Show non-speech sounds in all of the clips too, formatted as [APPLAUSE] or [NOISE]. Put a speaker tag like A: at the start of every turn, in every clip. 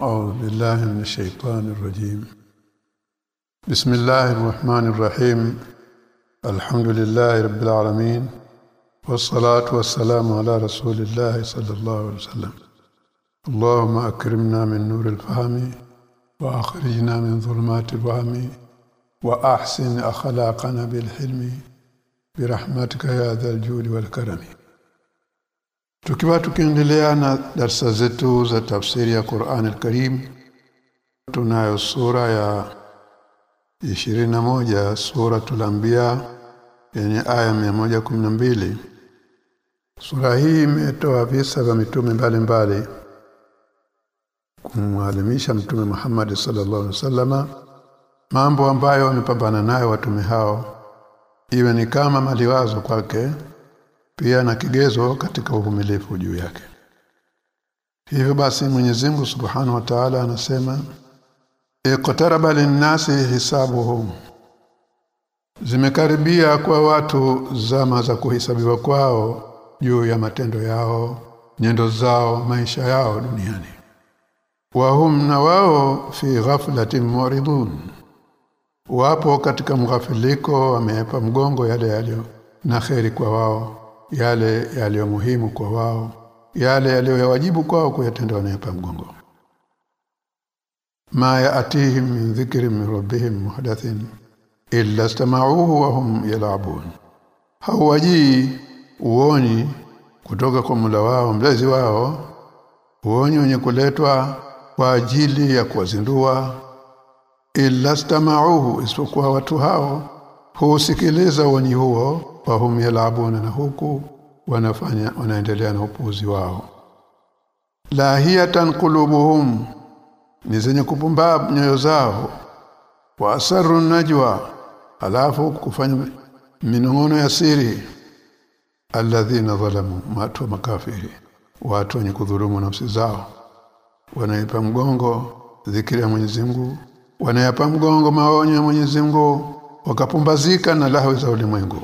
A: أعوذ بالله من الشيطان الرجيم. بسم الله الرحمن الرحيم. الحمد لله رب العالمين. والصلاة والسلام على رسول الله صلى الله عليه وسلم. اللهم أكرمنا من نور الفهم وأخرجنا من ظلمات الوهم وأحسن أخلاقنا بالحلم. برحمتك يا ذا الجود والكرم. Tukiwa tukiendelea na darsa zetu za tafsiri ya Qur'an al-Karim tunayo sura ya 21 sura tulambia yenye aya 112 Sura hii imetoa visa vya mitume mbalimbali kumwalimisha mtume Muhammad sallallahu alaihi wasallama mambo ambayo wamepambana nayo watume hao. Iwe ni kama maliwazo kwake pia na kigezo katika uvumilivu juu yake. Hivyo basi Mwenyezi Mungu Subhanahu wa Ta'ala anasema iqtaraba linnasi hisabuhum. Zimekaribia kwa watu zama za kuhesabiwa kwao juu ya matendo yao nyendo zao maisha yao duniani. Wahum na wao fi ghaflatin muridun. Wapo katika mghafiliko wameepa mgongo yale yaliyo na kheri kwa wao yale yaliyo muhimu kwa wao yale yaliyowajibu kwao kuyatenda wanayapa mgongo. Ma yaatihim min dhikri min rabbihim muhdathin illa istama'uhu wa hum yal'abun. Hawaji uoni kutoka kwa mula wao mlezi wao uoni wenye kuletwa kwa ajili ya kuwazindua. Illa istama'uhu isipokuwa watu hao husikiliza uoni huo wahum yalabuna na huku wanafanya wanaendelea na upuzi wao. Lahiyatan qulubuhum ni zenye kupumba nyoyo zao. Wa asarru najwa alafu kufanya minongono ya siri. Alladhina zalamu watu makafiri watu wenye kudhulumu nafsi zao. Wanaipa mgongo dhikri ya Mwenyezi Mungu wanayapa mgongo maonyo ya Mwenyezi Mungu wakapumbazika na lahwi za ulimwengu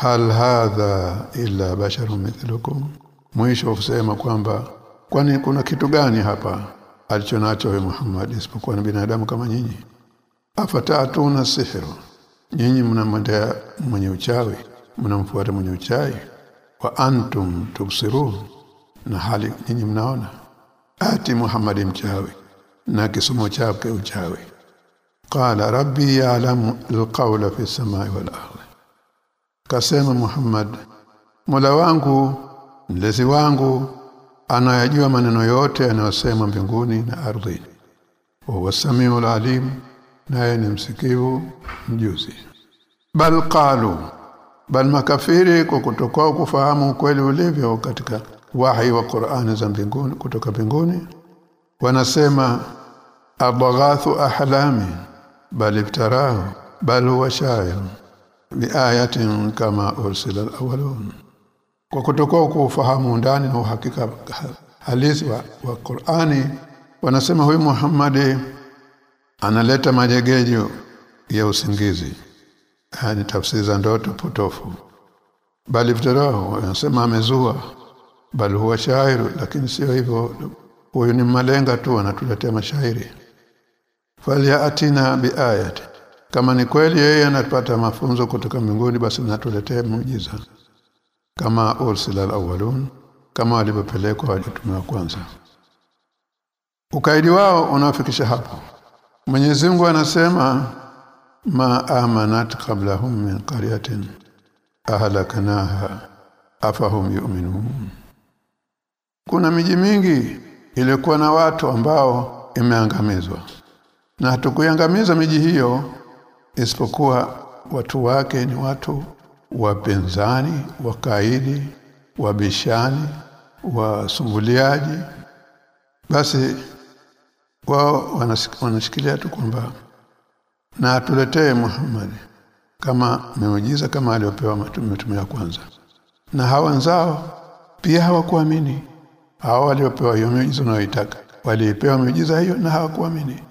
A: hal hadha illa basharun mithlukum? Mwisho kusema kwamba kwani kuna kitu gani hapa alichonacho wewe Muhammad isipokuwa ni binadamu kama nyinyi? Afatatuna sihru nyinyi mnamwendea mwenye uchawi mnamfuata mwenye uchawi wa antum tubsirun na hali nyinyi mnaona? Ati Muhammad mchawi na kisomo chake uchawi. Qala rabbi ya'lamu alqawla fi samai wal ardi kasema Muhammad Mola wangu mlezi wangu anayajua maneno yote yanayosema mbinguni na ardhi wa samiul alim naye ni msikivu mjuzi. Bal qalu bal makafiri kwa kutokwa kufahamu ukweli ulivyo katika wahi wa Qur'ani za mbinguni kutoka mbinguni wanasema abghathu ahlami bal iftarahu bal huwa shair biayatin kama ursila alawalun kwa kutokuwa kufahamu ndani na uhakika halisi wa, wa Qur'ani wanasema huyu Muhammad analeta majegejo ya usingizi. Yani tafsiri za ndoto potofu. Bali vitarahu wanasema amezua. Bali huwa shairu lakini sio hivyo. Huyu ni malenga tu anatuletea mashairi. Falyatina biayati kama ni kweli yeye anapata mafunzo kutoka mbinguni basi natuletee muujiza. Kama ursila alawalun kama walivyopelekwa wajitume wa kwanza. Ukaidi wao unafikisha hapo. Mwenyezi Mungu anasema ma amanat qablahum min qaryatin ahlaknaha afahum yu'minun. Kuna miji mingi ilikuwa na watu ambao imeangamizwa. Na hatukuiangamiza miji hiyo isipokuwa watu wake ni watu wapenzani wakaidi wabishani wasumbuliaji basi wao wanashikilia tu kwamba na atuletee Muhammad kama miujiza kama aliyopewa mtume wa kwanza. Na hawa nzao pia hawakuamini. Hao waliopewa hiyo miujiza unayoitaka walipewa miujiza hiyo na hawakuamini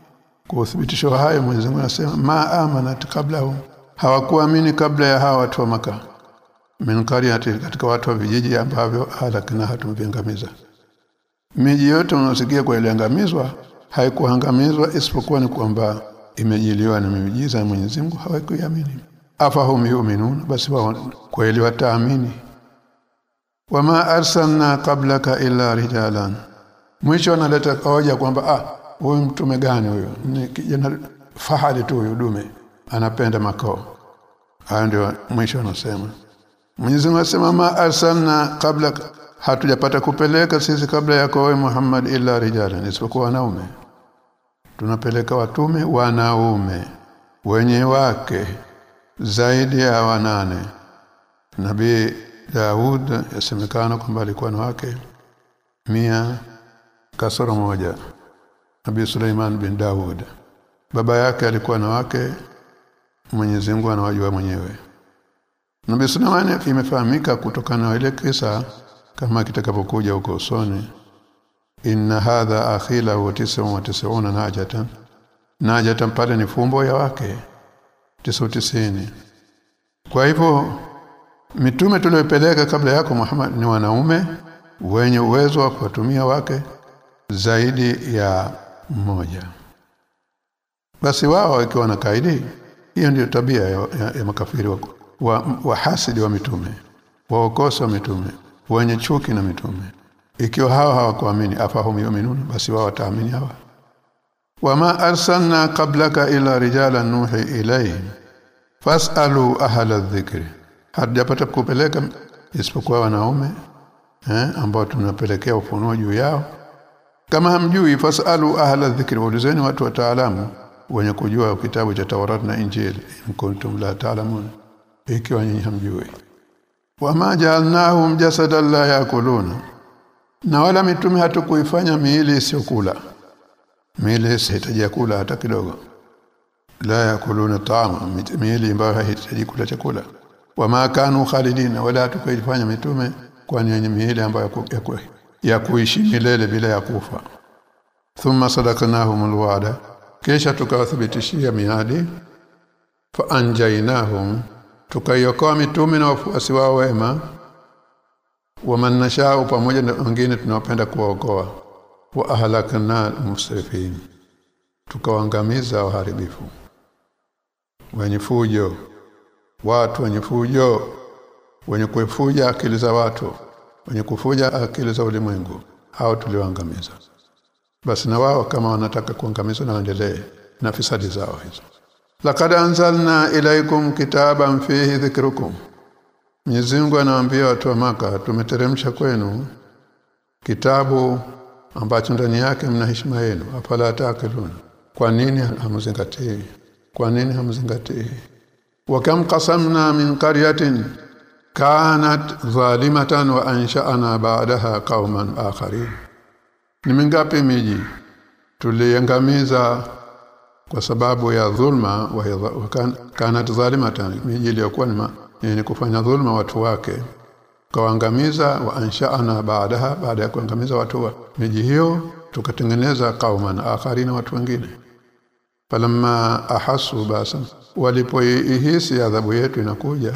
A: kwa uthibitisho hayo Mwenyezi Mungu anasema ma amanat qablahum. Hawakuamini kabla ya hawa watu wa maka min qaryati katika watu wa vijiji ambavyo halakina hatumviangamiza miji yote unasikia kwa iliangamizwa haikuangamizwa isipokuwa ni kwamba imejiliwa na miujiza ya Mwenyezi Mungu hawakuiamini. Afahum yu'minun basi wao kweli wataamini. Wama arsalna qablaka illa rijalan. Mwisho analeta hoja kwamba ah huyu mtume gani huyu? Ni kijana fahali tu huyu dume. Anapenda makao. Hayo ndio mwisho anasema. Mwenyezi Mungu asema ma arsalna kabla hatujapata kupeleka sisi kabla yako wewe Muhammad illa rijalan isipokuwa wanaume. Tunapeleka watume wanaume wenye wake zaidi ya wanane nabii Daud yasemekana kwamba alikuwa na wake mia kasoro moja Nabii Suleiman bin Daud. Baba yake alikuwa na wake Mwenyezi Mungu anawajua mwenyewe. Nabii Suleiman imefahamika kutokana na ile kisa kama kitakapokuja huko usoni. Inna hadha akhila wa 99 najatan. Najatan pale ni fumbo ya wake 99 kwa hivyo mitume tuliyopeleka kabla yako Muhammad ni wanaume wenye uwezo wa kuwatumia wake zaidi ya mmoja. Basi wao wakiwa na kaidi hiyo ndiyo tabia ya, ya, ya makafiri wa, wa, wa hasidi wa mitume waokosa wa mitume wenye chuki na mitume. Ikiwa hawa hawakuamini afahum yu'minun basi wao wataamini hawa. Wama arsalna qablaka ila rijalan nuhi ilayhim fasalu ahla dhikri. Hatujapata kupeleka isipokuwa wanaume eh ambao tunapelekea ufunuo juu yao kama hamjui fasalu ahla dhikri ulizeni watu wataalamu wenye kujua kitabu cha Taurat na Injili in kuntum la ta'lamun ikiwa nyinyi hamjui. Wama ja'alnahum jasadan la yakuluna na wala mitume hatukuifanya miili isiyokula. Miili isihitaji kula hata kidogo. La yakuluna ta'ama miili ambayo haihitaji kula chakula. Wama kanu khalidina wala hatukuifanya mitume kwani yenye miili ambayo ya, ku, ya kuishi milele bila ya kufa. Thumma sadaqnahum alwa'da kisha tukawathibitishia miadi. Fa anjainahum tukaiokoa mitume na wafuasi wao wema. Waman nashau pamoja na wengine tunawapenda kuwaokoa. Wa ahlakna musrifin tukawangamiza waharibifu. Wenye fujo watu wenye fujo wenye kufuja akili za watu wenye kufuja akili za ulimwengu hao tuliwaangamiza basi na wao kama wanataka kuangamizwa na waendelee na fisadi zao hizo. Laqad anzalna ilaikum kitaban fihi dhikrukum. Mwenyezi anawaambia watu wa maka tumeteremsha kwenu kitabu ambacho ndani yake mna heshima yenu. Afala taakiluna kwa nini hamzingatii? Kwa nini hamzingatii? Wa kam qasamna min qaryatin kanat zalimatan wa ansha'na ba'daha qauman akharin. Ni mingapi miji tuliangamiza kwa sababu ya dhulma wa, wa kan, kanat zalimatan miji iliyokuwa ni kufanya dhulma watu wake kawaangamiza wa ansha'na badaha baada ya kuangamiza watu wa miji hiyo tukatengeneza qauman akharina watu wengine. Falamma ahasu basa walipoihisi adhabu yetu inakuja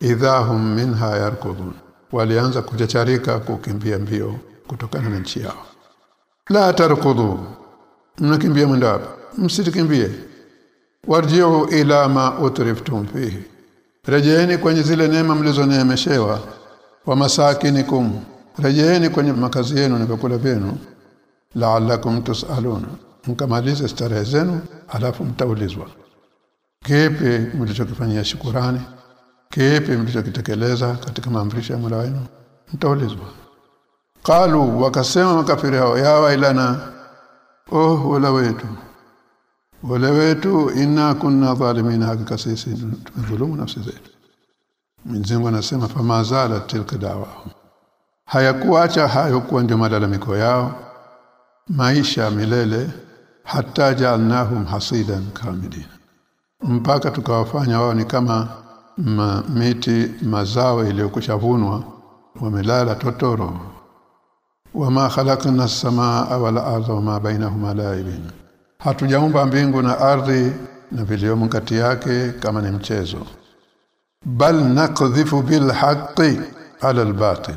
A: idhahum minha yarkudun. Walianza kuchacharika kukimbia mbio kutokana na nchi yao. La tarkudu. Mnakimbia mwenda wapi? Msitikimbie warjiu ila ma utriftum fihi. Rejeeni kwenye zile neema mlizoneemeshewa. Wa masakinikum. Rejeeni kwenye makazi yenu na vyakula vyenu. La'allakum tusalun. Mkamalize starehe zenu alafu mtaulizwa. Kipi mlichokifanyia shukurani kipi mlichokitekeleza katika maamrisho ya Mola wenu? Mtaulizwa. Qalu wakasema makafiri hao ya wailana oh wala wetu wala wetu inna kunna zalimin hakika sisi tumedhulumu nafsi zetu. Anasema anasema famazala tilka dawa hayakuacha hayo kuwa ndio malalamiko yao. Maisha milele hata ja'alnahum hasidan kamilin mpaka tukawafanya wao ni kama ma, miti mazao iliyokushavunwa wamelala totoro. Wama khalaqna as-samaa wal ardha wama bainahuma laibin. Hatujaumba mbingu na ardhi na viliomo kati yake kama ni mchezo. Bal naqdhifu bil haqqi ala al batil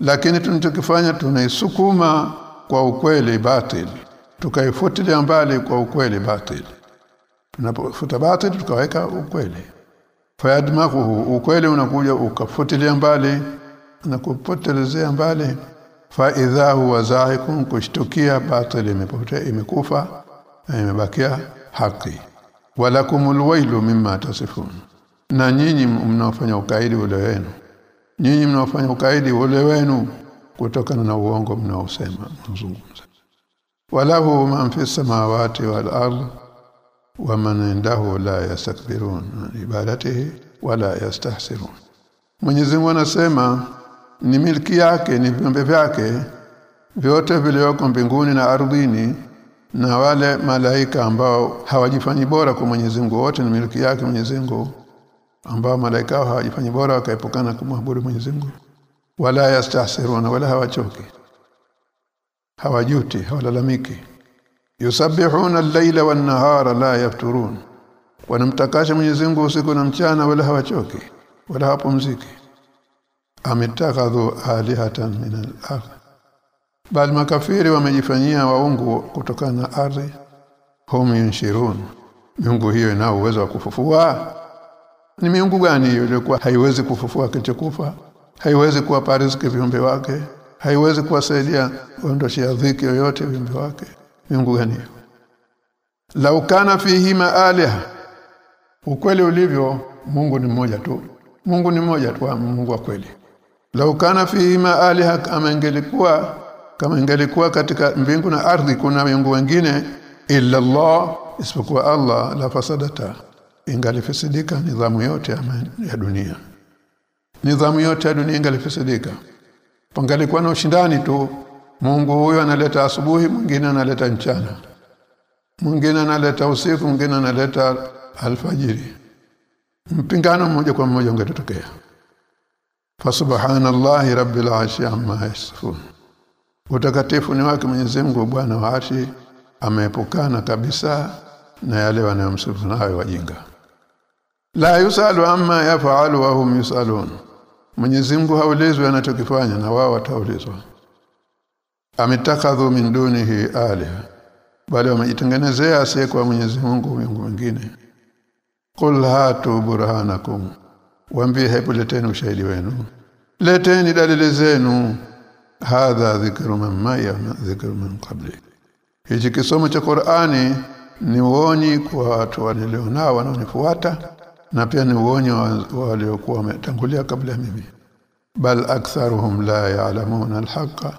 A: lakini tunachokifanya tunaisukuma kwa ukweli batil. Tukaifutilia mbali kwa ukweli batil. Tunapofuta batil tukaweka ukweli fayadmahu ukweli unakuja ukafutilia mbali na kupotelezea mbali. Fa idha huwa zahikun kushtukia batil imepotea imekufa imebakia haki. Walakumul wailu mimma tasifun. Na nyinyi mnaofanya ukaidi ule wenu. Nyinyi mnaofanya ukaidi ule wenu kutokana na uongo mnaosema mzungumza walahu man fi samawati wal ard wa man indahu la yastakbirun ibadatihi wala yastahsirun Mwenyezi Mungu anasema ni milki yake ni viumbe vyake vyote vilivyoko mbinguni na ardhini na wale malaika ambao hawajifanyi bora kwa Mwenyezi Mungu wote ni milki yake Mwenyezi Mungu ambao malaika hawajifanyi bora wakaepukana kumwabudu Mwenyezi Mungu. Wala yastahsiruna wala hawachoki hawajuti hawalalamiki yusabbihuna al-laila wan-nahara la yafturun. Wanamtakasha Mwenyezi Mungu usiku na mchana wala hawachoki wala hapumziki. Ametakadhu alihatan min al-ardh. Bal makafiri wamejifanyia waungu kutokana na ardhi. Hum yunshirun miungu hiyo inao uwezo wa kufufua? Ni miungu gani hiyo iliyokuwa haiwezi kufufua kilichokufa? Haiwezi kuwapa riziki viumbe wake? Haiwezi kuwasaidia kuondoshia dhiki yoyote viumbe wake miungu gani? Hiyo lau kana fihima aliha ukweli ulivyo Mungu ni mmoja tu. Mungu ni mmoja tu Mungu wa kweli. Lau kana fihima aliha kama ingelikuwa kama ingelikuwa katika mbingu na ardhi kuna miungu wengine illa Allah isipokuwa Allah la fasadata ingalifisidika nidhamu yote ya dunia. Nidhamu yote ya dunia ingalifisidika pangalikuwa na ushindani tu Mungu huyo analeta asubuhi mwingine analeta mchana. Mwingine analeta usiku mwingine analeta alfajiri. Mpingano mmoja kwa mmoja ungetokea fa subhanallahi rabbil arshi amma yasifun. Utakatifu ni wake Mwenyezi Mungu bwana wa arshi ameepukana kabisa na yale wanayomsifu nayo wajinga. La yusalu amma yafalu wa hum yusalun. Mwenyezi Mungu haulizwi anachokifanya na wao wataulizwa ametakadhu min dunihi aliha bali wamejitengenezea asiyekuwa Mwenyezi Mungu miungu mingine. Qul hatu burhanakum waambie hebu leteni ushahidi wenu. Leteni dalili zenu. Hadha dhikru man maya dhikru man qabli. Hichi kisomo cha Qur'ani ni uonyi kwa watu walionao wanaonifuata na pia ni uonyi waliokuwa wametangulia kabla mimi. Bal aktharuhum la ya'lamuna alhaqa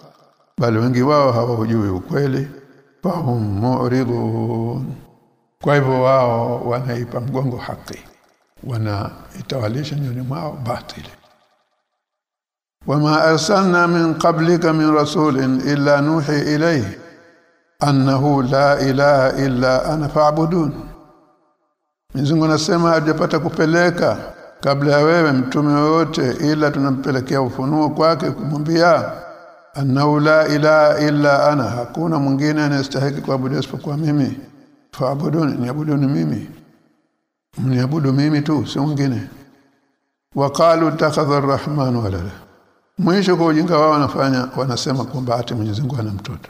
A: bal wengi wao hawajui ukweli fahum mu'ridun. Kwa hivyo wao wanaipa mgongo haki wanaitawalisha nyoni mwao batili. Wama arsalna min qablika min rasulin illa nuhi ilayhi annahu la ilaha illa ana fa'budun. Mzungu anasema hajapata kupeleka kabla ya wewe mtume wote ila tunampelekea ufunuo kwake kumwambia annahu la ilaha illa ana hakuna mwingine anayestahili kuabudiwa isipokuwa mimi. Fa'buduni niabuduni mimi. Mniabudu mimi tu si mwingine. Waqalu takhadha arrahman walada. Mwisho kwa ujinga wao wanafanya wanasema kwamba ati Mwenyezi Mungu ana mtoto.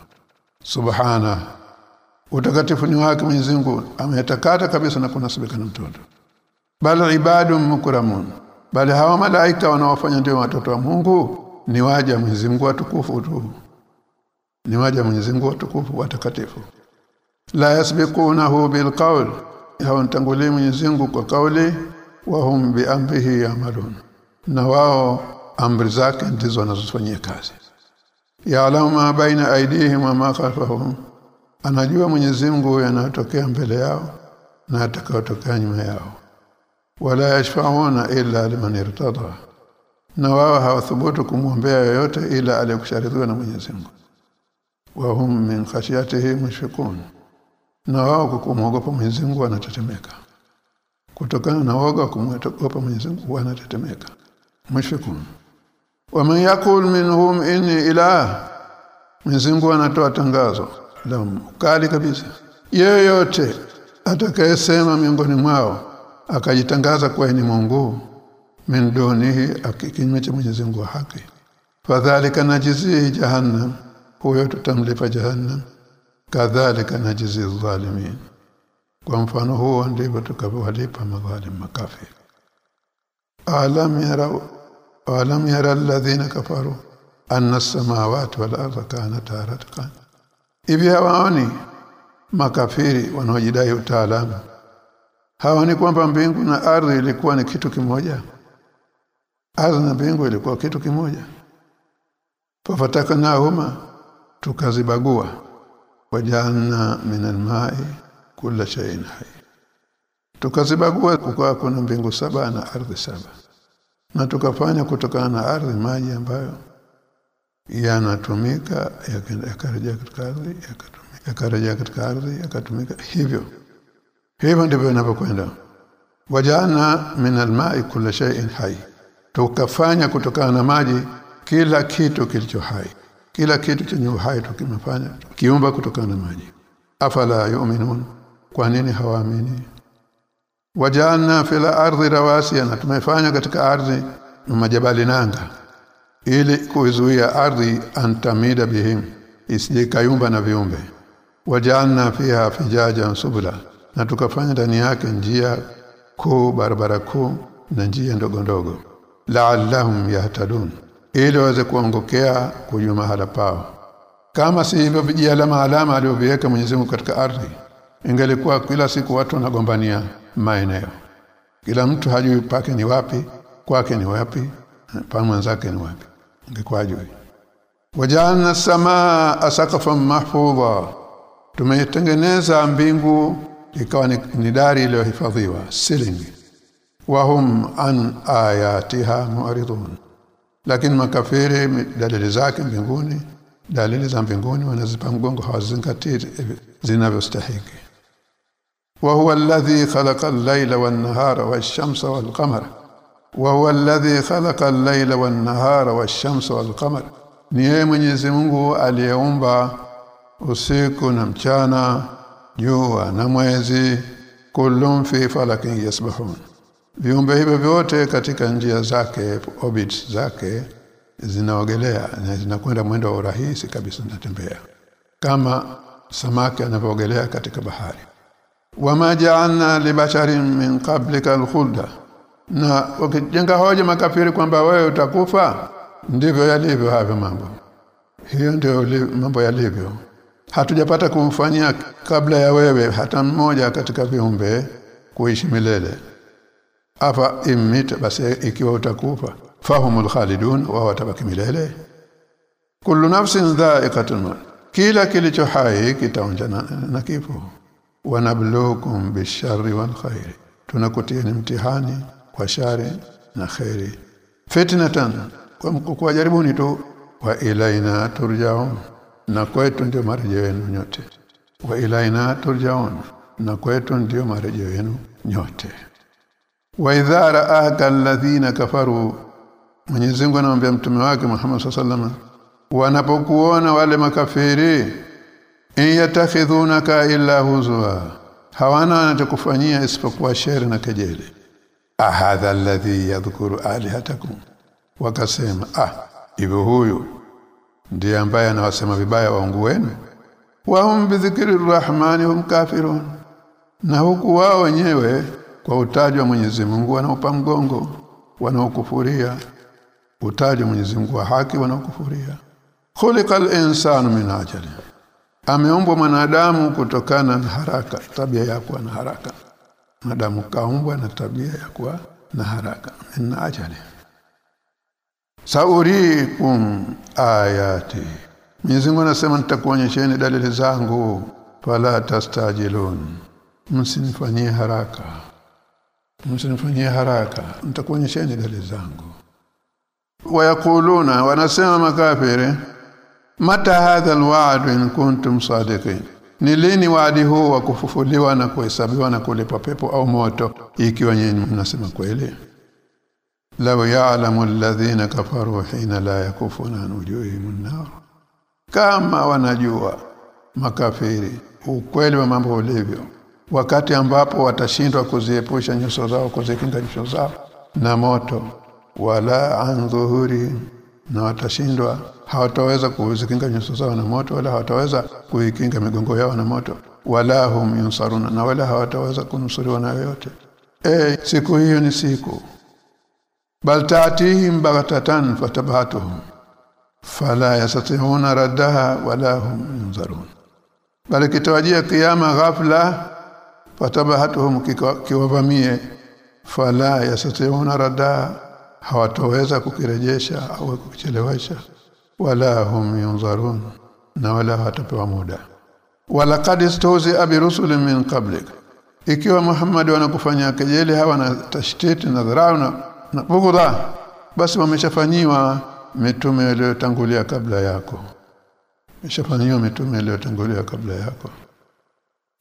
A: Subhana. Utakatifu ni wake Mwenyezi Mungu ametakata kabisa na kunasibika na mtoto. Bali ibadu mukramun. Bali hawa malaika wanaofanya ndio watoto wa Mungu ni waja Mwenyezi Mungu watukufu tu. Ni waja Mwenyezi Mungu watukufu watakatifu. La yasbiqunahu bilqawl hawantangulii Mwenyezi Mungu kwa kauli wa hum bi amrihi yamalun. Na wao amri zake ndizo wanazofanyia kazi. Ya'lamu ma baina aydihim wa ma khalfahum. Anajua Mwenyezi Mungu yanayotokea mbele yao na atakayotokea nyuma yao. Wala yashfauna illa liman irtada na wao hawathubutu kumwombea yoyote ila aliyekusharidhiwa na Mwenyezi Mungu. Wa hum min khashyatihi mushfiqun. Na wao kwa kumwogopa Mwenyezi Mungu wanatetemeka. Kutokana na woga kumwogopa Mwenyezi Mungu wanatetemeka. Mushfiqun. Wa man yaqul minhum inni ilah. Mwenyezi Mungu anatoa tangazo. La kali kabisa. Yeyote atakayesema miongoni mwao akajitangaza kuwa ni Mungu min dunihi akikinyume cha Mwenyezi Mungu wa haki. Fadhalika najizi jahannam huyo tutamlipa jahannam. Kadhalika najizi dhalimin kwa mfano huo ndivyo tukavyowalipa madhalim makafiri. Alam yara alam yara alladhina kafaru anna as-samawati wal ardha kanat ratqan. Hivi hawaoni makafiri wanaojidai utaalamu? Hawaoni kwamba mbingu na ardhi ilikuwa ni kitu kimoja ardhi na mbingu ilikuwa kitu kimoja. Fafataknahuma tukazibagua. Wajalna min alma'i kulla shay'in hai tukazibagua kukawa kuna mbingu saba na ardhi saba. Na tukafanya kutokana na ardhi maji ambayo yanatumika yakarejea katika ardhi yakarejea katika ardhi yakatumika. Hivyo hivyo ndivyo inavyokwenda. Wajana min alma'i kulla shay'in hayy tukafanya kutokana na maji kila kitu kilicho hai. Kila kitu chenye uhai tukimefanya kiumba kutokana na maji. Afala yu'minun? Kwa nini hawaamini? Wajalna fil ardi rawasiya na tumefanya katika ardhi majabali nanga ili kuizuia ardhi antamida bihim isije kayumba na viumbe. Wajalna fiha fijajan subula na tukafanya ndani yake njia kuu barabara kuu na njia ndogo ndogo la'allahum yahtadun. Ili waweze kuongokea kujua mahala pao. Kama si hivyo vijialama alama aliyoviweka Mwenyezi Mungu katika ardhi ingelikuwa kila siku watu wanagombania maeneo. Kila mtu hajui pake ni wapi kwake ni wapi pa mwenzake ni wapi. Ingekuwa hajui. Wajalna samaa asaqafan mahfudha. Tumeitengeneza mbingu ikawa ni, ni dari iliyohifadhiwa ceiling wahum an ayatiha mu'ridun. Lakini makafiri dalili zake mbinguni dalili za mbinguni wanazipa mgongo hawazingatii zinavyostahiki. Alladhi khalaqa al-layla wan-nahara wash-shamsa wal-qamara. Wa huwa alladhi khalaqa al-layla wan-nahara wash-shamsa wal-qamara. Ni Mwenyezi Mungu aliyeumba usiku na mchana jua na mwezi kullum fi falakin yasbahun viumbe hivyo vyote katika njia zake orbits zake zinaogelea na zinakwenda mwendo wa urahisi kabisa zinatembea. Kama samaki anavyoogelea katika bahari. Wama ja'alna libasharin min qablika alkhulda. Na ukijenga hoja makafiri kwamba wewe utakufa ndivyo yalivyo hayo mambo. Hiyo ndio mambo yalivyo. Hatujapata kumfanyia kabla ya wewe hata mmoja katika viumbe kuishi milele afa imita basi ikiwa utakufa fahumul khalidun wa watabaki milele. Kullu nafsin dha'iqatul maut. Kila kilicho hai kitaonja na, kifo. Wanabluukum bisharri wal khair tunakutieni mtihani kwa shari na khairi fitnatan kwa kuwajaribuni tu. Wa ilaina turjaun na kwetu ndio marejeo yenu nyote. Wa ilaina turjaun na kwetu ndio marejeo yenu nyote wa idha ra'aka alladhina kafaru Mwenyezi Mungu anamwambia mtume wake Muhammad sallallahu wanapokuona wale makafiri yatakhidhunaka illa huzwa hawana wanachokufanyia isipokuwa shere na kejeli. Ahadha alladhi yadhkuru alihatakum wakasema ah hivyo huyu ndiye ambaye anawasema vibaya waungu wenu. Wa hum bi dhikri rahmani hum kafirun. Na huku wao wenyewe kwa utaji wa Mwenyezi Mungu wanaopa mgongo wanaokufuria. Utaji wa Mwenyezi Mungu wa haki wanaokufuria. Khuliqal insanu min ajali. Ameumbwa mwanadamu kutokana na haraka tabia ya kuwa na haraka. Mwanadamu kaumbwa na tabia ya kuwa na haraka. Min ajali. Saurikum ayati. Mwenyezi Mungu anasema nitakuonyesheni dalili zangu. Fala tastajilun. Msinifanyie haraka msinifanyie haraka nitakuonyesheni dalili zangu. Wayakuluna wanasema makafiri mata hadha alwa'd in kuntum sadiqin? Ni lini waadi huu wa kufufuliwa na kuhesabiwa na kulipwa pepo au moto ikiwa nyinyi mnasema kweli? Law ya'lamu alladhina kafaru hina la yakufuna an wujuhihim an-nar. Kama wanajua makafiri ukweli wa mambo ulivyo wakati ambapo watashindwa kuziepusha nyuso zao kuzikinga nyuso zao na moto wala an dhuhuri na watashindwa hawataweza kuzikinga nyuso zao na moto wala hawataweza kuikinga migongo yao na moto wala hum yunsaruna na wala hawataweza kunusuriwa na yoyote. Eh siku hiyo ni siku. Bal taatihim baghtatan fatabhatuhum fala yastati'una raddaha wala hum yunzarun bali kitawajia kiyama ghafla fatabhatuhum kiwavamie. Fala yasatiuna rada hawatoweza kukirejesha au kukichelewesha wala hum yunzarun na wala hatapewa muda. Wala qad istawzi abi rusulin min qablik. Ikiwa Muhammad wanakufanya kejeli hawa na tashtiti na dharau na, bugudha basi wameshafanyiwa mitume iliyotangulia kabla yako. Wameshafanyiwa mitume iliyotangulia kabla yako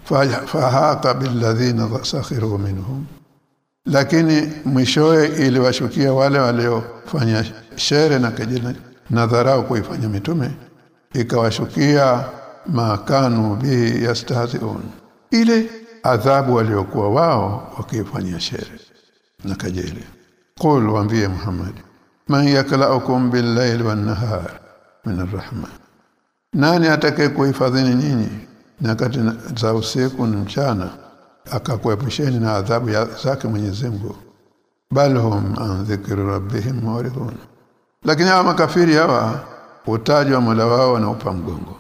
A: fahaka billadhina sakhiru minhum. Lakini mwishoe iliwashukia wale waliofanya shere na kejeli na dharau kuifanya mitume ikawashukia makanu bi yastahziun. Ile adhabu waliokuwa wao wakifanyia shere na kejeli. Qul waambie muhammad man yaklaukum bil-layli wan-nahar min ar-rahman. Nani atakaye kuhifadhini nyinyi nyakati za usiku na mchana akakuepusheni na adhabu zake Mwenyezi Mungu. Bal hum an dhikri rabbihim muridun. Lakini hawa makafiri hawa utajwa Mola wao na upa mgongo.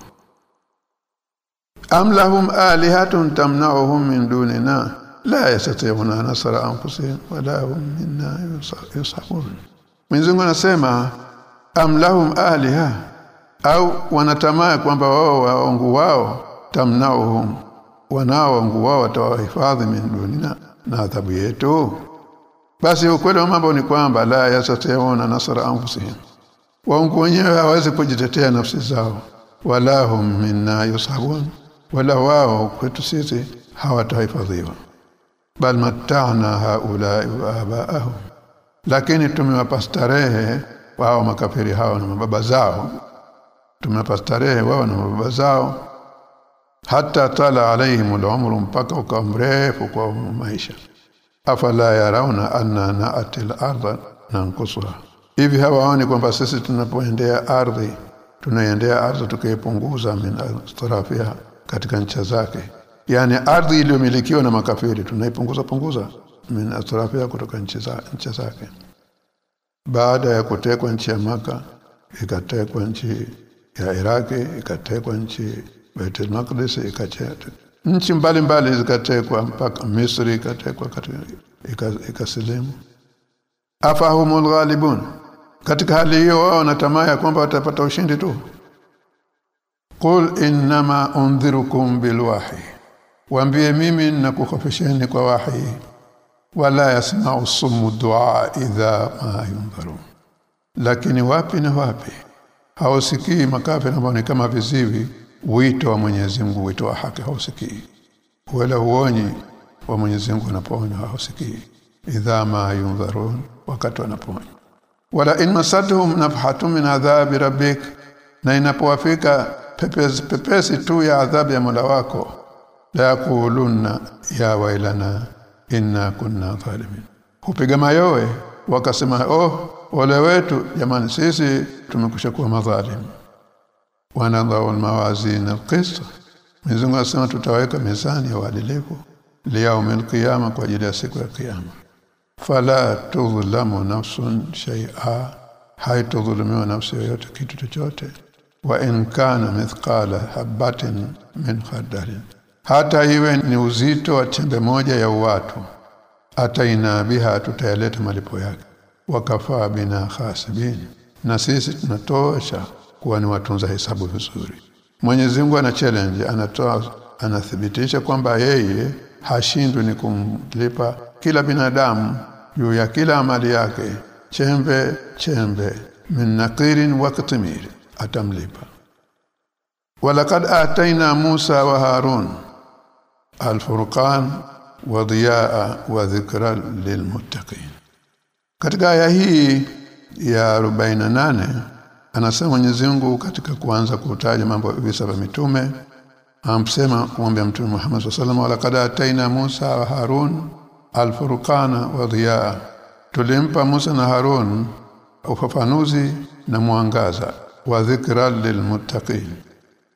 A: Am lahum alihatun tamna'uhum min dunina la yastati'una nasra anfusihim wala hum minna yusahun Mwenyezi anasema am lahum aliha au wanatamaa kwamba wao waongo wao tamna'uhum wanao wangu wao watawahifadhi min dunina na adhabu yetu? Basi ukweli wa mambo ni kwamba la yasatiuna nasra anfusihim. Waungu wenyewe hawezi kujitetea nafsi zao. Wala hum minna yusabun wala wao kwetu sisi hawatahifadhiwa. Bal mata'na haula wa abaahum. Lakini tumewapa starehe wao makafiri hao na mababa zao. Tumewapa starehe wao na mababa zao hata tala alaihim al-umru mpaka ukawa mrefu kwa maisha. Afala yarauna anna na'ati al-ardha nankusuha hivi hawaoni kwamba sisi tunapoendea ardhi tunaendea ardhi tukaipunguza min astrafiha katika ncha zake. Yani ardhi iliyomilikiwa na makafiri tunaipunguza punguza min atrafiha kutoka ncha zake. Baada ya kutekwa nchi ya maka ikatekwa nchi ya Iraki ikatekwa nchi Baitul Maqdis ikachete. nchi mbalimbali zikatekwa mpaka Misri ikatekwa katika ikasilimu afahumul ghalibun. Katika hali hiyo wao wanatamaya ya kwamba watapata ushindi tu. Qul innama undhirukum bilwahi. Waambie mimi ninakukhofesheni kwa wahi. Wala yasma'u sumu du'a idha ma yunzaru. Lakini wapi na wapi? Hausikii makafiri ambao ni kama viziwi wito wa Mwenyezi Mungu wito wa haki hausikii. Wala uonyi wa Mwenyezi Mungu anaponya hausikii. Idha ma yundharun wakati wanaponya wala in masadhum nafhatun min adhabi rabbik na inapowafika pepesi pepesi tu ya adhabu ya Mola wako la yakuluna ya wailana inna kunna zalimin. Kupiga mayowe wakasema oh ole wetu jamani sisi tumekushakuwa madhalimu wanadhau almawazin alqist Mungu asema tutaweka mizani ya uadilifu liyaumil qiyama kwa ajili ya siku ya kiyama. Fala tudhlamu nafsun shay'a haitudhulumiwa nafsi yoyote kitu chochote. Wa in kana mithqala habatin min khardalin hata iwe ni uzito wa chembe moja ya watu ataina biha tutayaleta malipo yake. Wakafaa bina khasibin na sisi tunatosha kuwa ni watunza hesabu vizuri. Mwenyezi Mungu ana challenge anatoa anathibitisha kwamba yeye hashindwi ni kumlipa kila binadamu juu ya kila amali yake. Chembe chembe min naqirin wa qitmir atamlipa. Walaqad ataina Musa wa Harun al-furqan wa dhiyaa wa dhikra lilmuttaqin. Katika aya hii ya 48 anasema Mwenyezi Mungu katika kuanza kutaja mambo visa vya mitume amsema kumwambia mtume Muhammad sallallahu alaihi wasallam ataina Musa wa Harun alfurqana wa dhiyaa tulimpa Musa na Harun ufafanuzi na mwangaza wa dhikra lilmuttaqin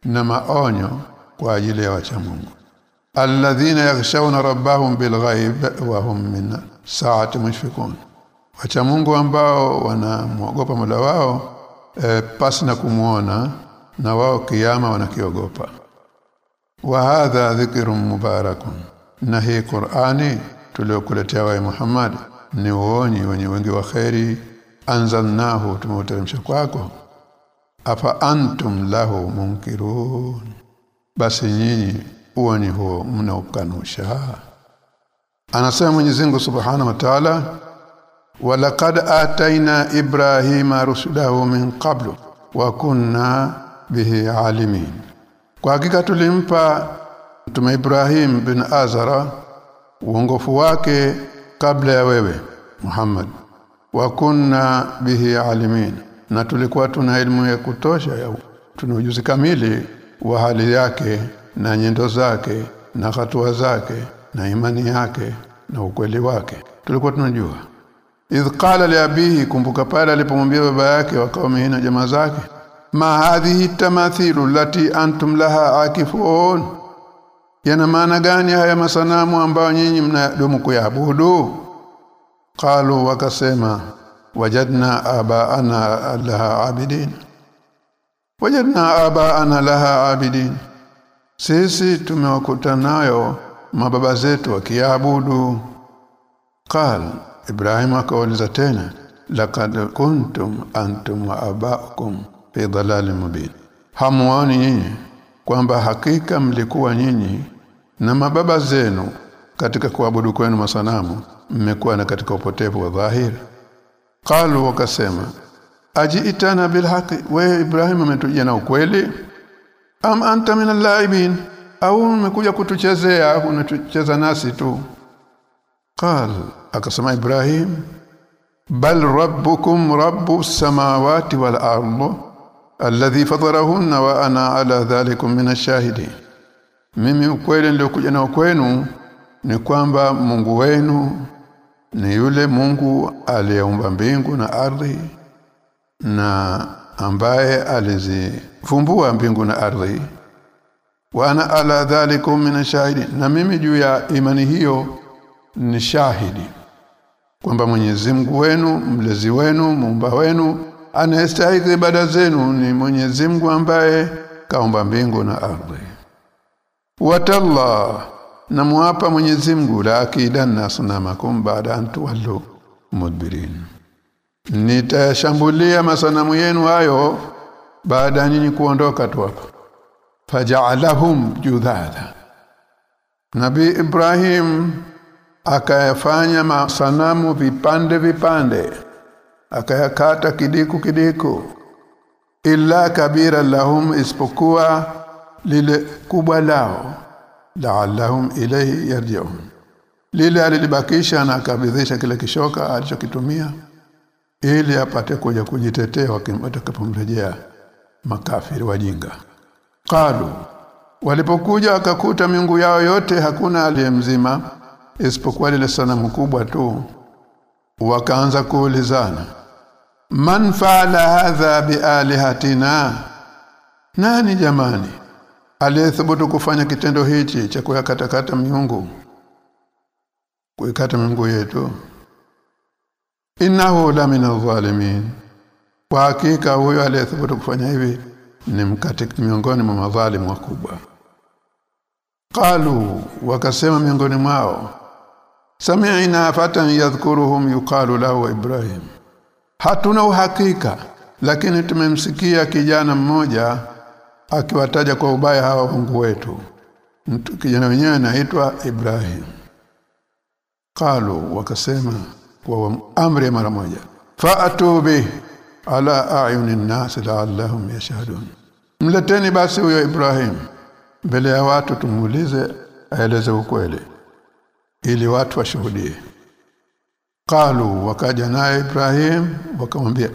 A: na maonyo kwa ajili ya wacha Mungu. Alladhina yakhshawna rabbahum bilghaib wa hum min sa'ati mushfiqun. Wacha Mungu ambao wanamwogopa Mola wao e, pasi na kumuona na wao kiyama wanakiogopa. Wa hadha dhikrun mubarakun. Na hii Qur'ani tuliokuletea wa Muhammad ni uonyi wenye wengi wa khairi anzalnahu tumeuteremsha kwako. Afa antum lahu munkirun. Basi nyinyi uoni huo mnaukanusha anasema Mwenyezi Mungu Subhanahu wa Ta'ala walaqad ataina ibrahima rusulahu min qablu wa kunna bihi alimin kwa hakika tulimpa mtume Ibrahim bin Azara uongofu wake kabla ya wewe Muhammad. Wa kunna bihi alimin na tulikuwa tuna elimu ya kutosha ya tuna ujuzi kamili wa hali yake na nyendo zake na hatua zake na imani yake na ukweli wake. Tulikuwa tunajua idh qala li abihi kumbuka pale alipomwambia baba yake wa kaumihi na jamaa zake ma hadhihi tamathilu lati antum laha akifun? Yana maana gani haya masanamu ambayo nyinyi mnadumu kuyabudu qalu wakasema wajadna abaana laha abidin. Wajadna abaana laha abidin. Sisi tumewakuta nayo mababa zetu wakiabudu qal ibrahim akauliza tena laqad kuntum antum wa abaukum fi dhalalin mubin. Hamuoni nyinyi kwamba hakika mlikuwa nyinyi na mababa zenu katika kuabudu kwenu masanamu mmekuwa na katika upotevu wa dhahiri qalu wakasema ajiitana bilhaqi we ibrahim ametujia na ukweli? Am anta min al au umekuja kutuchezea unatucheza nasi tu qal akasema ibrahim bal rabbukum rabbus samawati wal ardh alladhi fatarahunna wa ana ala dhalikum min ash-shahidin mimi ukweli niliokuja nao kwenu ni kwamba Mungu wenu ni yule Mungu aliyeumba mbingu na ardhi na ambaye alizifumbua mbingu na ardhi. Wa ana ala dhalikum min shahidi na mimi juu ya imani hiyo ni shahidi kwamba Mwenyezi Mungu wenu mlezi wenu muumba wenu anayestahili ibada zenu ni Mwenyezi Mungu ambaye kaumba mbingu na ardhi. Watalla na muapa Mwenyezi Mungu la akidanna sunamakum baada an tuwallu mudbirin. Nitashambulia masanamu yenu hayo baada nyinyi kuondoka tu hapa. Faja'alahum judhada Nabi Ibrahim akayafanya masanamu vipande vipande. Akayakata kidiku kidiku. Illa kabira lahum isipokuwa lile kubwa lao. La'allahum ilayhi yarji'un. Lile alilibakisha na akabidhisha kile kishoka alichokitumia ili apate kuja kujitetea watakapomrejea makafiri wajinga. Qalu walipokuja wakakuta miungu yao yote hakuna aliyemzima isipokuwa lile sanamu kubwa tu wakaanza kuulizana man faala hadha bialihatina nani jamani aliyethubutu kufanya kitendo hichi cha kuyakatakata miungu kuikata miungu yetu? Innahu la min adh-dhalimin kwa hakika huyo aliyethubutu kufanya hivi ni mkati miongoni mwa madhalimu wakubwa. Qalu wakasema miongoni mwao sami'na fatan yadhkuruhum yuqalu lahu ibrahim. Hatuna uhakika lakini tumemsikia kijana mmoja akiwataja kwa ubaya hawa Mungu wetu. Mtu kijana wenyewe anaitwa Ibrahim. Qalu wakasema kwa amri mara moja fa'atu bi ala a'yunin nas la'allahum yashhadun. Mleteni basi huyo Ibrahim mbele ya watu tumuulize aeleze ukweli ili watu washuhudie. Qalu wakaja naye Ibrahim wakamwambia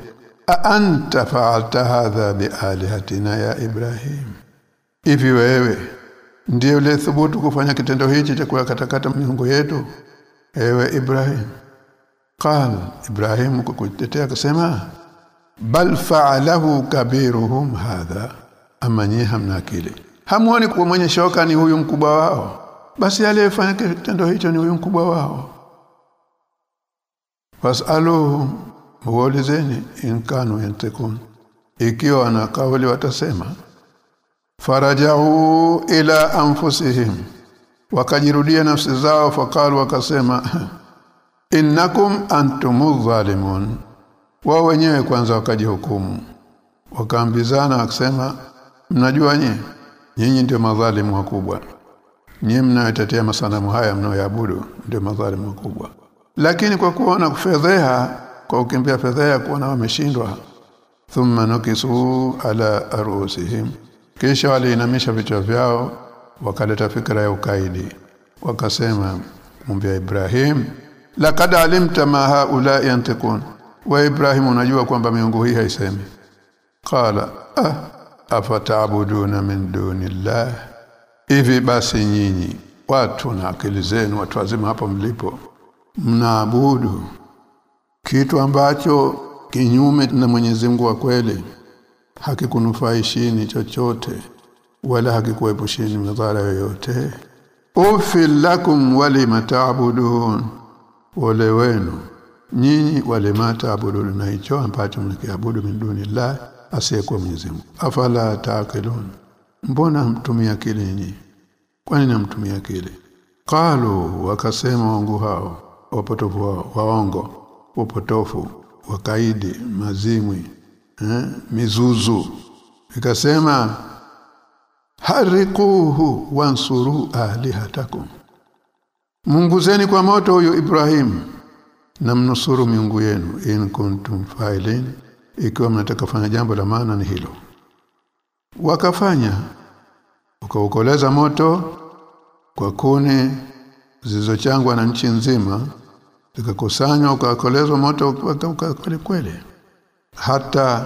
A: a anta fa'alta hadha bialihatina ya Ibrahim? Ivi wewe ndiye ule thubutu kufanya kitendo hichi cha kuyakatakata miungu yetu ewe Ibrahim? Qal Ibrahim kukutetea akasema bal fa'alahu kabiruhum hadha. Amanye hamna hamuoni kuwa mwenye shoka ni huyu mkubwa wao basi aliyefanya kitendo hicho ni huyu mkubwa wao. Wasalu muulizeni inkanu yantakun ikiwa ana kauli watasema farajau ila anfusihim wakajirudia nafsi zao fakalu wakasema [LAUGHS] innakum antumuz zalimun. Wao wenyewe kwanza wakajihukumu. Wakaambizana wakasema mnajua nyinyi nyinyi ndio madhalimu wakubwa nyinyi mnayotetea masanamu haya mnayoabudu ndio madhara makubwa. Lakini kwa kuona kufedheha kwa ukimbia fedheha kuona wameshindwa thumma nukisu ala arusihim. Kisha waliinamisha vichwa vyao wakaleta fikra ya ukaidi. Wakasema mumbia Ibrahim laqad alimta ma haula yantikun wa Ibrahim unajua kwamba miungu hii haisemi. Qala ah afatabuduna min dunillah hivi basi nyinyi watu na akili zenu watu wazima hapo mlipo mnaabudu kitu ambacho kinyume na Mwenyezi Mungu wa kweli hakikunufaishini chochote wala hakikuepushini madhara yoyote. Ufil lakum walima ta'budun wale wenu. Nyinyi wale mataabudun na hicho ambacho mnakiabudu min dunillah asiyekuwa Mwenyezi Mungu. Afala taaqilun mbona mtumia akili nyinyi kwani namtumia akili? Qalu wakasema wangu hao wapotofu wao waongo wapotofu wakaidi mazimwi eh, mizuzu. Ikasema harikuhu wansuru alihatakum. Munguzeni kwa moto huyo Ibrahim na mnusuru miungu yenu in kuntum fa'ilin. Ikiwa mnataka kufanya jambo la maana ni hilo wakafanya. Ukaukoleza moto kwa kuni zilizochangwa na nchi nzima zikakusanywa ukakolezwa moto kweli kweli. Hata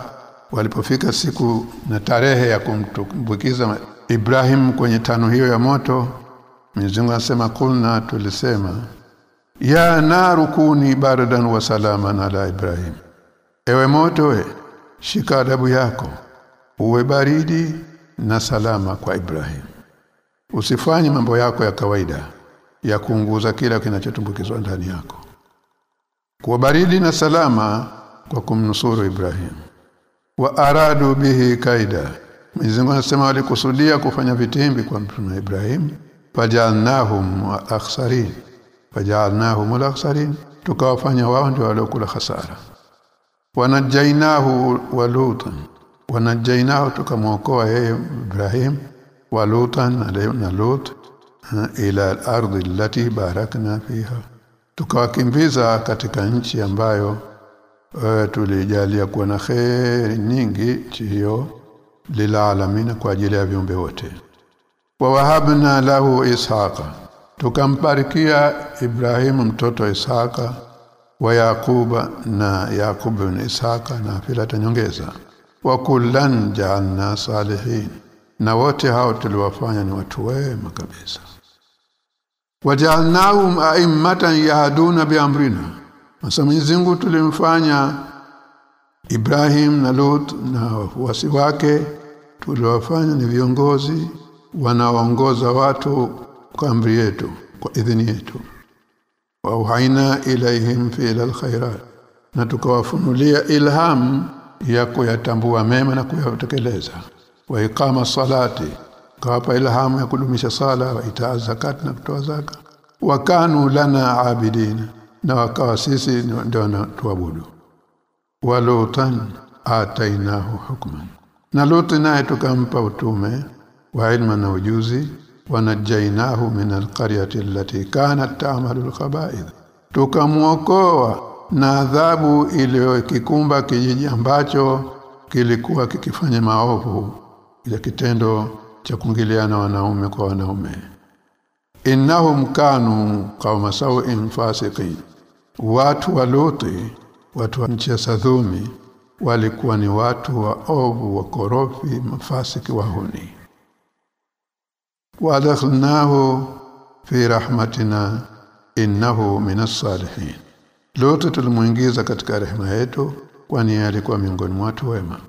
A: walipofika siku na tarehe ya kumtumbukiza Ibrahim kwenye tano hiyo ya moto Mwenyezi anasema kulna tulisema ya naru kuni bardan wa salaman ala Ibrahim. Ewe moto we shika adabu yako uwe baridi na salama kwa Ibrahim. Usifanye mambo yako ya kawaida ya kuunguza kila kinachotumbukizwa ndani yako. Kuwa baridi na salama kwa kumnusuru Ibrahim. Wa aradu bihi kaida. Mwenyezi Mungu anasema walikusudia kufanya vitimbi kwa mtume Ibrahim. Fajalnahum akhsarin fajalnahum al-akhsarin. Tukawafanya wao ndio waliokula hasara wanajainahu wa lutan wanajainahu tukamwokoa yeye Ibrahim wa lutan na lut ila al-ardi allati barakna fiha. Tukawakimbiza katika nchi ambayo uh, tulijalia kuwa na kheri nyingi hiyo lilalamina kwa ajili ya viumbe wote. Wa wahabna lahu ishaqa tukambarikia Ibrahimu mtoto Ishaqa wa Yakuba na Yaqub ibn Ishaqa na filata nyongeza wa kullan ja'alna salihin na wote hao tuliwafanya ni watu wema kabisa. Waja'alnahum a'immatan yahduna biamrina Mwenyezi Mungu tulimfanya Ibrahim na Lut na wafuasi wake tuliwafanya ni viongozi wanaoongoza watu kwa amri yetu kwa idhini yetu. Wa uhaina ilaihim fi alkhairat na tukawafunulia ilham ya kuyatambua mema na kuyatekeleza. Wa iqama salati kawapa ilhamu ya kudumisha sala wa itaa zakat na kutoa zaka. Wa kanu lana abidin na wakawa sisi ndio tuabudu walutan atainahu hukman. Na lutu naye tukampa utume wa ilma na ujuzi wanajainahu min alqaryati allati kanat ta'malu alqaba'id tukamuokoa na adhabu iliyokikumba kijiji ambacho kilikuwa kikifanya maovu ile kitendo cha kuingiliana wanaume kwa wanaume. Innahum kanu qauma sawin fasiqin. Watu wa Luti watu wa nchi ya Sadhumi walikuwa ni watu wa ovu wakorofi mafasiki wahuni. Wa fi rahmatina innahu minas salihin Luti tulimuingiza katika rehema yetu kwani alikuwa miongoni mwa wema.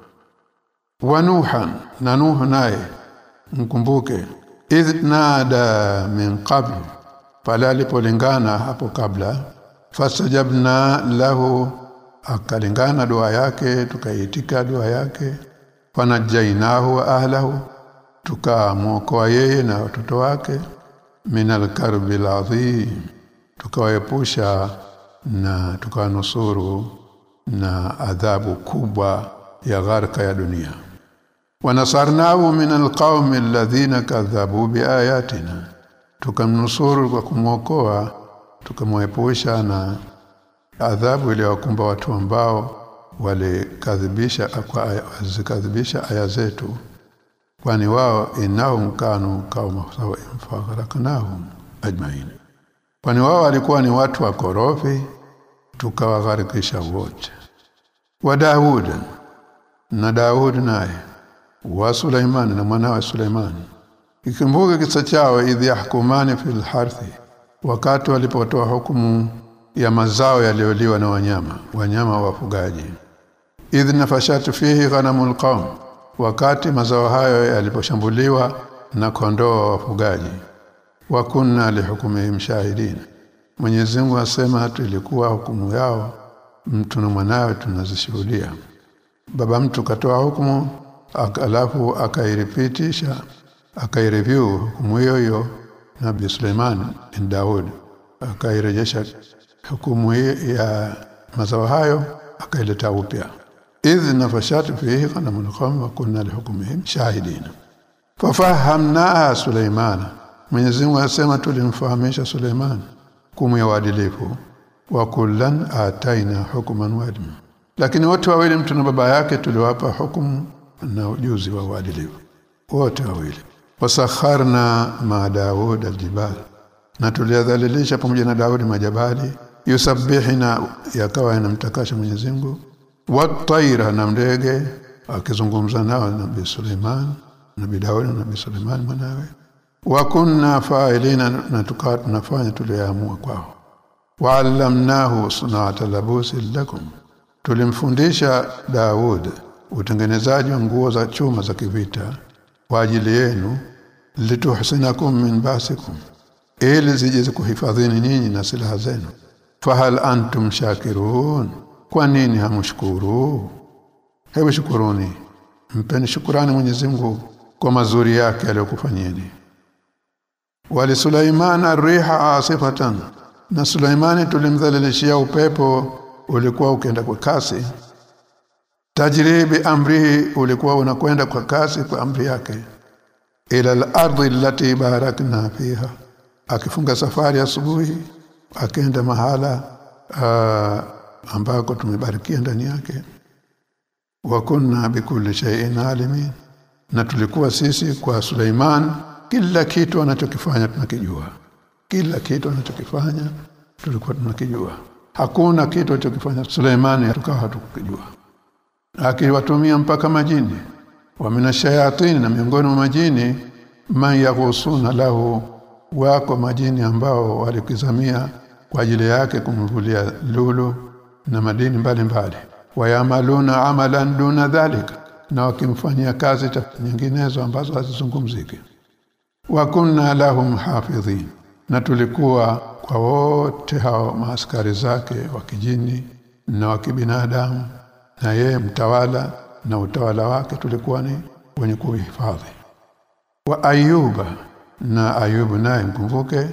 A: Wa nuhan na Nuh naye mkumbuke idh nada min qabl pale alipolingana hapo kabla fastajabna lahu akalingana dua yake tukaitika dua yake fanajainahu wa ahlahu tukamwokoa yeye na watoto wake min karbil adhim tukawaepusha na tukawanusuru na adhabu kubwa ya gharka ya dunia. Wanasarnahu min alqaumi alladhina kadhabu biayatina tukamnusuru kwa kumwokoa tukamwepusha na adhabu iliyowakumba watu ambao walikadhibisha kwa zikadhibisha aya zetu kwani wao inahum kanu kauma sawa'in faghraqnahum ajmain. Kwani wao walikuwa ni watu wa korofi tukawagharikisha wote. Wa Daud na Daud naye wa Sulaiman na mwanawe Sulaiman ikumbuke kisa chao idhi yahkumani fil harthi wakati walipotoa hukumu ya mazao yaliyoliwa na wanyama wanyama wafugaji. Idh nafashatu fihi ghanamul qaum wakati mazao hayo yaliposhambuliwa na kondoo wa wafugaji. Wa kunna lihukumihim shahidin Mwenyezi Mungu asema tulikuwa hukumu yao mtu na mwanawe tunazishuhudia. Baba mtu katoa hukumu alafu akairipitisha akaireview hukumu hiyo hiyo Nabii Suleiman bin Daud. Akairejesha hukumu ya mazao hayo akaileta upya. Idh nafashat fihi qawm wa kunna lihukumihim shahidin. Fafahamna Suleiman. Mwenyezi Mungu asema tulimfahamisha Suleiman hukumu ya uadilifu wa kullan ataina hukman wa lakini wote wawili mtu na baba yake tuliwapa hukumu na ujuzi wa uadilifu. Wote wawili. Wasakharna ma Daud aljibal. Na tuliadhalilisha pamoja na Daudi majabali yusabbihina yakawa yanamtakasha Mwenyezi Mungu. Wataira na ndege akizungumza nao nabii Suleiman nabii Daudi na nabii Suleiman mwanawe wa kunna fa'ilina na tukawa tunafanya tuliyoamua kwao. Wa'allamnahu sunata labusi lakum. Tulimfundisha Daud utengenezaji wa nguo za chuma za kivita kwa ajili yenu lituhsinakum min basikum ili zijeze kuhifadhini nyinyi na silaha zenu. Fahal antum shakirun? Kwa nini hamshukuru hebu shukuruni. Mpeni shukurani Mwenyezi Mungu kwa mazuri yake aliyokufanyeni wali Sulaimana riha asifatan. Na Sulaimani tulimdhalilishia upepo ulikuwa ukienda kwa kasi. Tajribi amrihi ulikuwa unakwenda kwa kasi kwa amri yake. Ila al-ardhi allati barakna fiha. Akifunga safari asubuhi akaenda mahala uh, ambako tumebarikia ndani yake. Wa kunna bikulli shay'in alimin. Na tulikuwa sisi kwa Suleiman kila kitu anachokifanya tunakijua. Kila kitu anachokifanya tulikuwa tunakijua. Hakuna kitu alichokifanya Suleimani tukawa hatukijua akiwatumia mpaka majini wa minashayatini na miongoni mwa majini man yaghusuna lahu wako majini ambao walikizamia kwa ajili yake kumvulia lulu na madini mbalimbali. Wayamaluna amalan duna dhalika na wakimfanyia kazi nyinginezo ambazo hazizungumziki wa kunna lahum hafidhin. Na tulikuwa kwa wote hao maaskari zake wa kijini na wa kibinadamu. Na ye mtawala na utawala wake tulikuwa ni wenye kuhifadhi. Wa ayuba na ayubu naye mkumbuke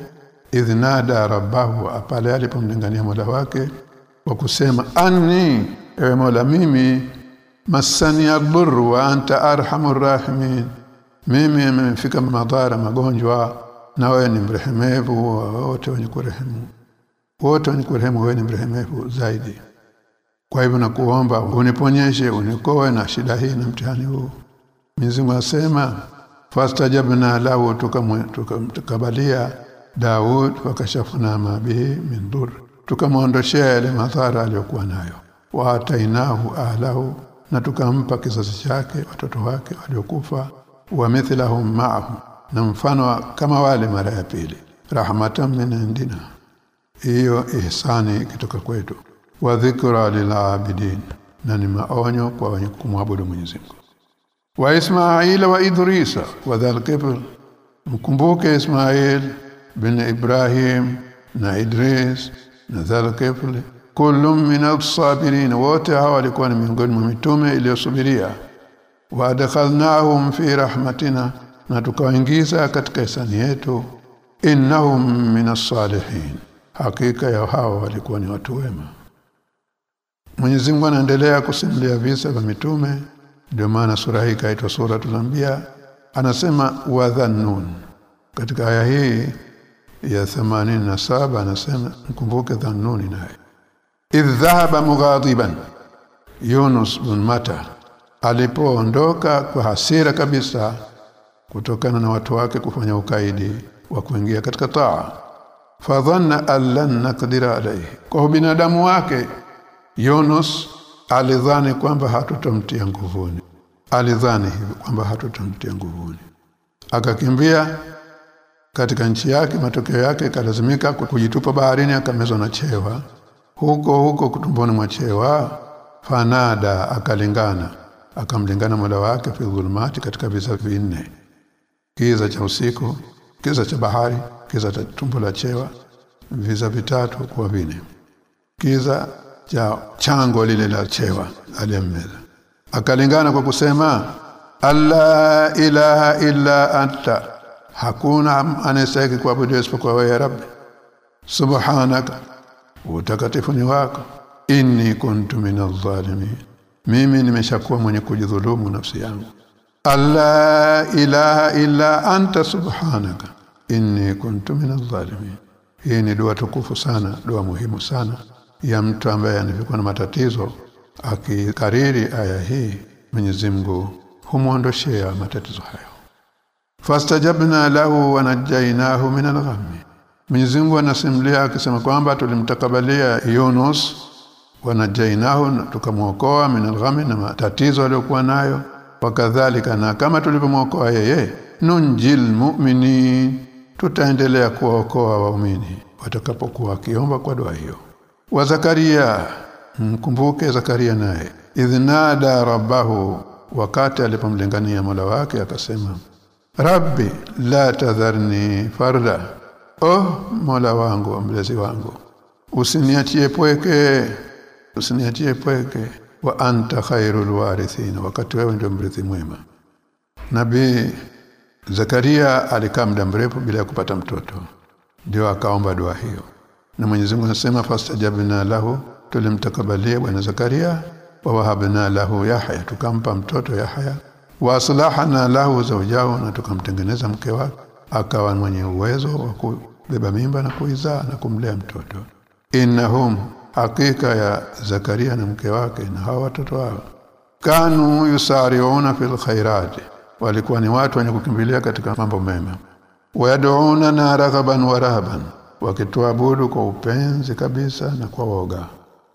A: idhnada rabbahu apale alipomlingania mola wake kwa kusema anni ewe mola mimi masani yadur wa anta arhamur rahimin mimi nimefika madhara magonjwa na wewe ni mrehemevu wote wenye kurehemu. Wote wenye kurehemu wewe ni mrehemevu zaidi. Kwa hivyo nakuomba uniponyeshe unikoe na shida hii na mtihani huu. Mungu asema fastajabna lahu tukamtukabalia Daud wakashafuna mabihi min dur. Tukamwondoshea yale madhara aliyokuwa nayo. Waatainahu ahlahu na tukampa kizazi chake watoto wake waliokufa wa mithlahum ma'ahum na mfano kama wale mara ya pili. Rahmatan min indina. Hiyo ihsani kutoka kwetu. Wa dhikra lilabidin na ni maonyo kwa wenye kumwabudu Mwenyezi Mungu. Wa Ismaila wa Idrisa wa dhalqibr mkumbuke Ismail bin Ibrahim na Idris na dhalqibr kullum min as-sabirin. Wote hawa walikuwa ni miongoni mitume iliyosubiria wa adkhalnahum fi rahmatina na tukawaingiza katika hisani yetu innahum min as-salihin hakika ya hawa walikuwa ni watu wema. Mwenyezi Mungu anaendelea kusimulia visa vya mitume. Ndio maana sura hii kaitwa suratul anbiya. Anasema wadhannun katika aya hii ya 87 anasema mkumbuke dhannuni naye. Idh dhahaba mughadiban Yunus bin Mata alipoondoka kwa hasira kabisa kutokana na watu wake kufanya ukaidi wa kuingia katika taa fadhanna allan naqdira alayhi. Kwa binadamu wake Yunus alidhani kwamba hatutamtia nguvuni. Alidhani hivyo kwamba hatutamtia nguvuni. Akakimbia katika nchi yake matokeo yake kalazimika kujitupa baharini akamezwa na chewa. Huko huko kutumboni mwa chewa fanada akalingana akamlingana mola wake fi dhulumati katika visa vinne. Kiza cha usiku kiza cha bahari kiza cha tumbo la chewa visa vitatu kwa vine kiza cha chango lile la chewa aliyemmeza akalingana kwa kusema alla ilaha illa anta. Hakuna anayestahili kuabudiwa isipokuwa wewe rabbi. Subhanaka utakatifu ni wako. Inni kuntu minadh dhalimin mimi nimeshakuwa mwenye kujidhulumu nafsi yangu. Alla ilaha illa anta subhanaka. Inni kuntu minadh dhalimin hii ni dua tukufu sana dua muhimu sana ya mtu ambaye anakuwa na matatizo akikariri aya hii Mwenyezi Mungu humuondoshea matatizo hayo. Fastajabna lahu wa najainahu min al-ghammi Mwenyezi Mungu anasimulia akisema kwamba tulimtakabalia Yunus wa najainahu tukamwokoa min al-ghammi na matatizo aliyokuwa nayo. Wakadhalika na kama tulivyomwokoa yeye nunjil mu'minin tutaendelea kuwaokoa waumini watakapokuwa wakiomba kwa dua hiyo. Wa Zakaria mkumbuke Zakaria naye. Idhnada rabbahu wakati alipomlingania Mola wake akasema Rabbi la tadharni farda. Oh Mola wangu mlezi wangu usiniachie pweke usiniachie pweke wa anta khairul warithin wakati wewe ndio mrithi mwema. Nabii Zakaria alikaa muda mrefu bila ya kupata mtoto. Ndio akaomba dua hiyo. Na Mwenyezi Mungu anasema fastajabna lahu tulimtakabalia bwana Zakaria wa wahabna lahu Yahya tukampa mtoto Yahya. Wa aslahana lahu zawjahu na tukamtengeneza mke wake. Akawa mwenye uwezo wa kubeba mimba na kuizaa na kumlea mtoto. Innahum hakika ya Zakaria na mke wake na hawa watoto wao. Kanu yusariuna fil khairat walikuwa ni watu wenye kukimbilia katika mambo mema. Wayad'una na raghaban wa rahaban. Wakituabudu kwa upenzi kabisa na kwa woga.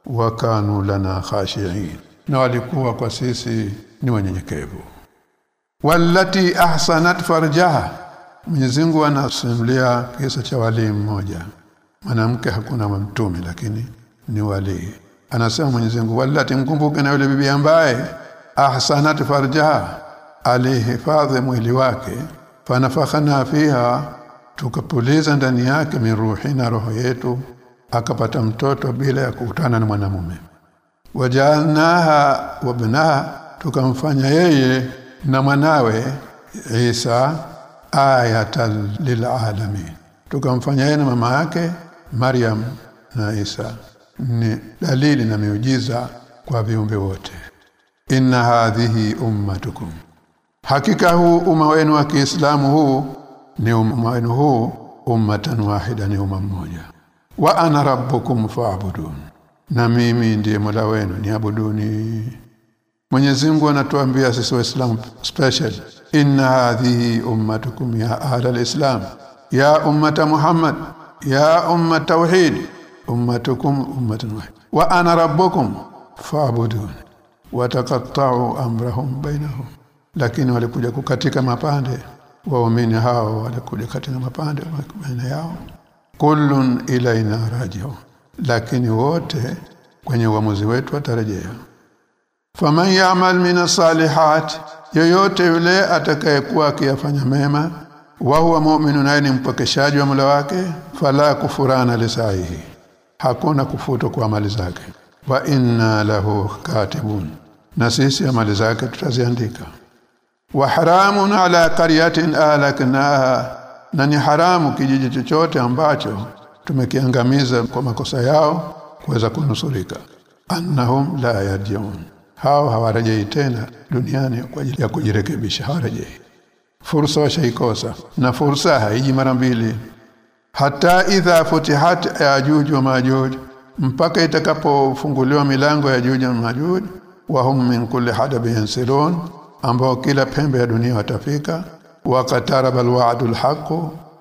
A: Wakanu lana khashiin. Na walikuwa kwa sisi ni wanyenyekevu. Wallati ahsanat farjaha. Mwenyezi Mungu anasimulia kisa cha wali mmoja. Mwanamke hakuna mtume lakini ni wali. Anasema Mwenyezi Mungu wallati mkumbuke na yule bibi ambaye ahsanat farjaha alihifadhi mwili wake fanafakhana fiha tukapuliza ndani yake miruhina roho yetu akapata mtoto bila ya kukutana na mwanamume. Wajalnaha wabnaha tukamfanya yeye na mwanawe Isa ayatan lilalamin tukamfanya yeye na mama yake Maryam na Isa ni dalili na miujiza kwa viumbe wote. Inna hadhihi ummatukum. Hakika huu umma wenu wa Kiislamu huu ni umma wenu huu ummatan wahida ni umma mmoja. Wa ana rabbukum fa'budun. Na mimi ndiye mola wenu niabuduni. Mwenyezi Mungu anatuambia sisi waislamu special inna hadhihi ummatukum ya ahla alislam ya ummata muhammad ya ummat tauhid ummatukum ummatun wa ana rabbukum fa'budun wataqatta'u amrahum bainahum lakini walikuja kukatika mapande. Waumini hao walikuja katika mapande baina yao. Kullun ilaina rajiun. Lakini wote kwenye uamuzi wetu watarejea. Faman ya'mal min salihat. Yoyote yule atakayekuwa akiyafanya mema wa huwa mu'minun ni mpokeshaji wa mula wake fala kufurana lisaihi hakuna kufutwa kwa amali zake. Wa inna lahu katibun. Na sisi amali zake tutaziandika. Wa haramun ala qaryatin alaknaha. Na ni haramu kijiji chochote ambacho tumekiangamiza kwa makosa yao kuweza kunusurika. Annahum la yarjiun. Hao hawarejei tena duniani kwa ajili ya kujirekebisha hawarejei. Fursa washaikosa. Na fursa haiji mara mbili hata idha futihat yajuj wa majuj mpaka itakapofunguliwa milango ya juj na majuj wa hum min kulli hadabin yansilun ambao kila pembe ya dunia watafika wakataraba alwa'du haqq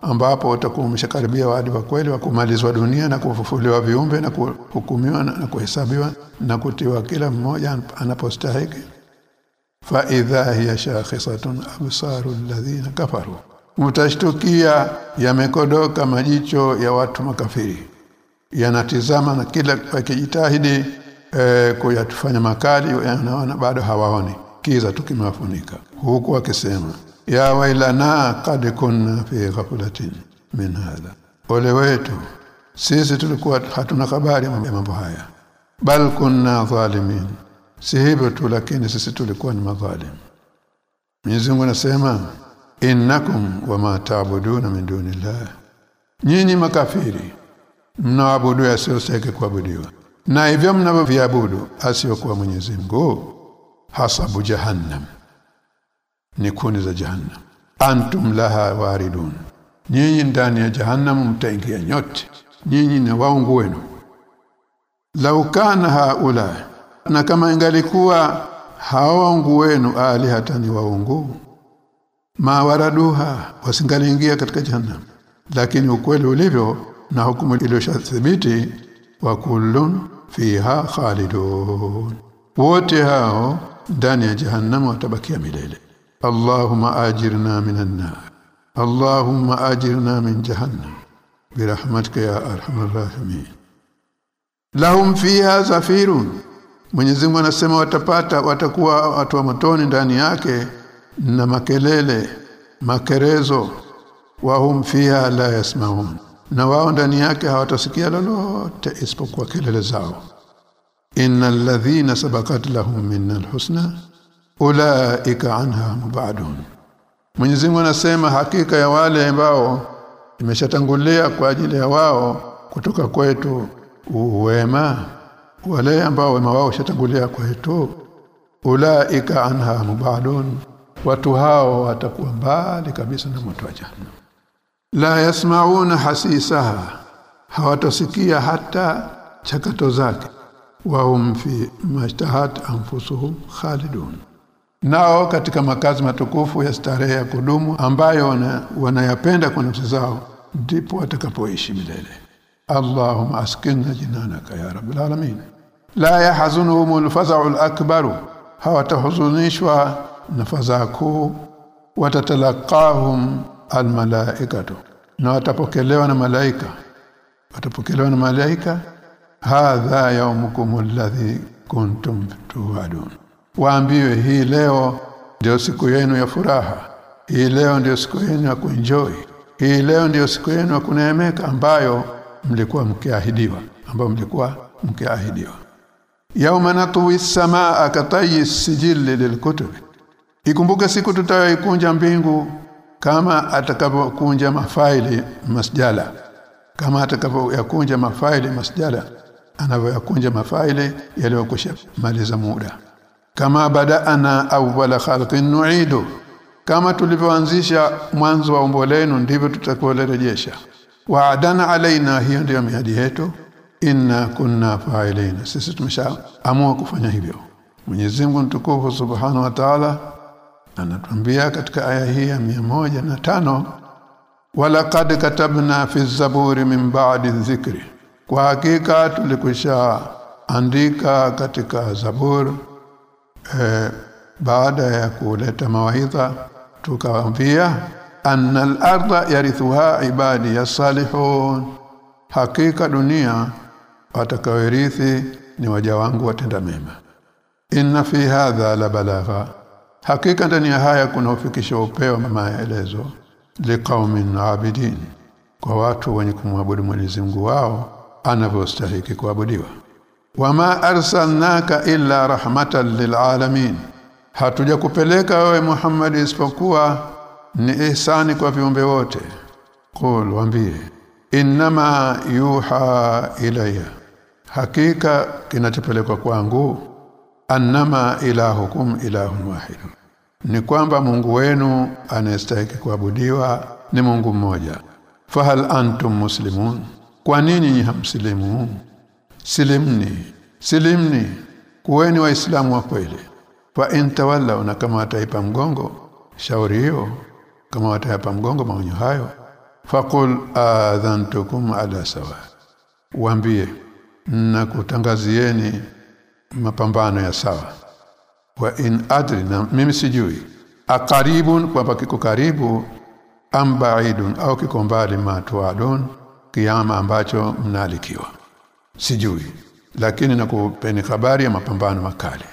A: ambapo utakuwa karibia wadi wa kweli wa kumalizwa dunia na kufufuliwa viumbe na kuhukumiwa na, na kuhesabiwa na kutiwa kila mmoja anapostahiki. Fa idha hiya shakhisatun absaru alladhina kafaru mutashtukia yamekodoka majicho ya watu makafiri. Yanatizama na kila wakijitahidi e, kuyatufanya makali yanaona bado hawaoni. Kiza tukimafunika huku akisema ya wailana qad kunna fi ghaflatin min hadha. Ole wetu sisi tulikuwa hatuna habari ya mambo haya. Bal kunna zalimin. Si hivyo tu lakini sisi tulikuwa ni madhalim. Mwenyezi Mungu anasema innakum wama taabuduna min dunillah. Nyinyi makafiri mnaabudu yasiyostahili kuabudiwa. Na hivyo mnavyoviabudu asiyokuwa Mwenyezi Mungu hasabu jahannam. Ni kuni za jahannam. Antum laha waridun. Nyinyi ndani ya jahannam mtaingia nyote. Nyinyi na waungu wenu. Lau kana haula na kama ingalikuwa hawaungu wenu ali alihatani waungu ma waraduha wasingaliingia katika jahannam. Lakini ukweli ulivyo na hukumu iliyoshathibiti wa kullun fiha khalidun. Wote hao ndani ya jahannam watabakia milele. Allahumma ajirna minan nar. Allahumma ajirna min jahannam. Birahmatika ya arhamar rahimin. Lahum fiha zafirun. Mwenyezi Mungu anasema watapata watakuwa watu wa motoni ndani yake na makelele makerezo wahum fiha la yasmaun na wao ndani yake hawatasikia lolote isipokuwa kelele zao. Innal ladhina sabaqat lahum minnal husna ulaika anha mubadun. Mwenyezi Mungu anasema hakika ya wale ambao imeshatangulia kwa ajili ya wao kutoka kwetu uwema wale ambao wema wao shatangulia kwetu ulaika anha mubadun watu hao watakuwa mbali kabisa na moto wa jahannam. La yasmauna hasisaha hawatasikia hata chakato zake. Wahum fi mashtahat anfusuhum khalidun. Nao katika makazi matukufu ya starehe ya kudumu ambayo wana, wanayapenda kwa nafsi zao ndipo watakapoishi milele. Allahumma askinna jinanaka ya rabbil alamin. La yahzunuhum alfaza'u lakbaru hawatahuzunishwa na fadhaa kuu watatalaqahum almalaikatu na watapokelewa na malaika. Watapokelewa na malaika hadha yawmukum alladhi kuntum tu'adun waambiwe hii leo ndio siku yenu ya furaha. Hii leo ndio siku yenu ya kuenjoy. Hii leo ndio siku yenu ya kuneemeka ambayo mlikuwa mkiahidiwa ambayo mlikuwa mkiahidiwa. Yauma natwi samaa katayi sijili lilkutub ikumbuke siku tutayoikunja mbingu kama atakavyokunja mafaili masjala. Kama atakavyoyakunja mafaili masjala anavyoyakunja mafaili yaliyokwisha maliza muda. Kama badaana awwala khalqin nu'idu kama tulivyoanzisha mwanzo wa umbo lenu ndivyo tutakurejesha wa'adana alaina hiyo ndiyo miadi yetu. Inna kunna fa'ilina sisi tumeshaamua kufanya hivyo. Mwenyezi Mungu mtukufu Subhanahu wa Ta'ala anatuambia katika aya hii ya moja na tano walaqad katabna fi zaburi min ba'di dhikri kwa hakika tulikwisha andika katika zaburi e, baada ya kuleta mawaidha tukawaambia anna al-ardha yarithuha ibadi yasalihun hakika dunia watakaoirithi ni waja wangu watenda mema. Inna fi hadha la balagha hakika ndani ya haya kuna ufikisho upeo maelezo liqaumin abidin kwa watu wenye kumwabudu Mwenyezi Mungu wao anavyostahili kuabudiwa. Wama arsalnaka illa rahmatan lilalamin hatujakupeleka wewe Muhammad isipokuwa ni ihsani kwa viumbe wote. Qul waambie inma yuha ilayya hakika kinachopelekwa kwangu annama ilahukum ilahun wahid. Ni kwamba Mungu wenu anayestahili kuabudiwa ni Mungu mmoja. Fahal antum muslimun? Kwa nini hamsilimu? Silimni silimni. Kuweni waislamu wa kweli. Fa intawalla na kama wataipa mgongo shauri hiyo. Kama wataipa mgongo maonyo hayo faqul adhantukum ala sawa. Waambie na kutangazieni mapambano ya sawa. Wa in adri na mimi sijui akaribun kwamba kiko karibu am baidun au kiko mbali matuadun kiama ambacho mnalikiwa. Sijui lakini nakupeni habari ya mapambano makali.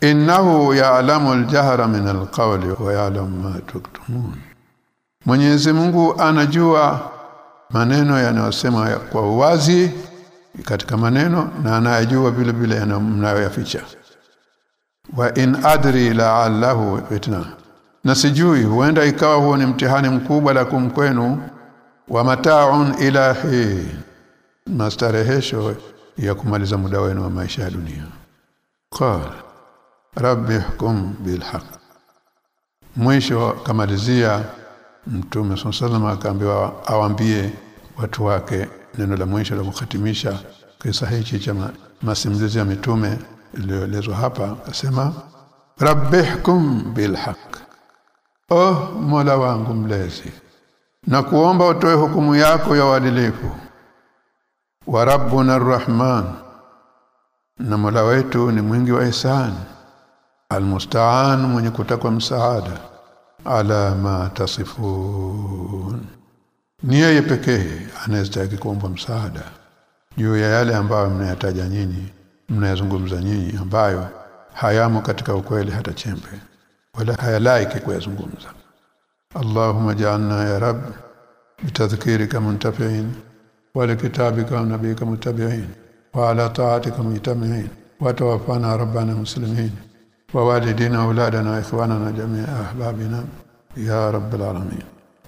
A: Innahu ya'lamu al-jahra min al-qawli wa ya'lamu ma tuktumun. Mwenyezi Mungu anajua maneno yanayosema kwa uwazi katika maneno na anayejua vile vile mnayoyaficha. Wa in adri la'allahu fitna. Na sijui huenda ikawa huo ni mtihani mkubwa la kumkwenu wa mata'un ilahi. Mastarehesho ya kumaliza muda wenu wa maisha ya dunia. Qala rabbi hukum bilhaq mwisho kamalizia mtume sallallahu akaambiwa awambie watu wake neno la mwisho la kukhatimisha kisa hichi cha masimulizi ya mitume iliyoelezwa hapa akasema rabbihkum bilhaq oh mola wangu mlezi na kuomba utoe hukumu yako ya uadilifu. Wa rabbuna arrahman na mola wetu ni mwingi wa ihsan almustaan mwenye kutakwa msaada ala ma tasifun ni yeye pekee anayestahili kuomba msaada juu ya yale ambayo mnayataja nyinyi mnayazungumza nyinyi ambayo hayamo katika ukweli hata chembe wala hayalaiki kuyazungumza. Allahumma ja'alna ya rab bitadhkirika muntafi'in wa likitabika wa nabika muttabi'in wa ala ta'atika mujtami'in wa tawaffana rabbana muslimin wa walidina auladana wa ikhwanana jami'a ahbabina ya rabbal alamin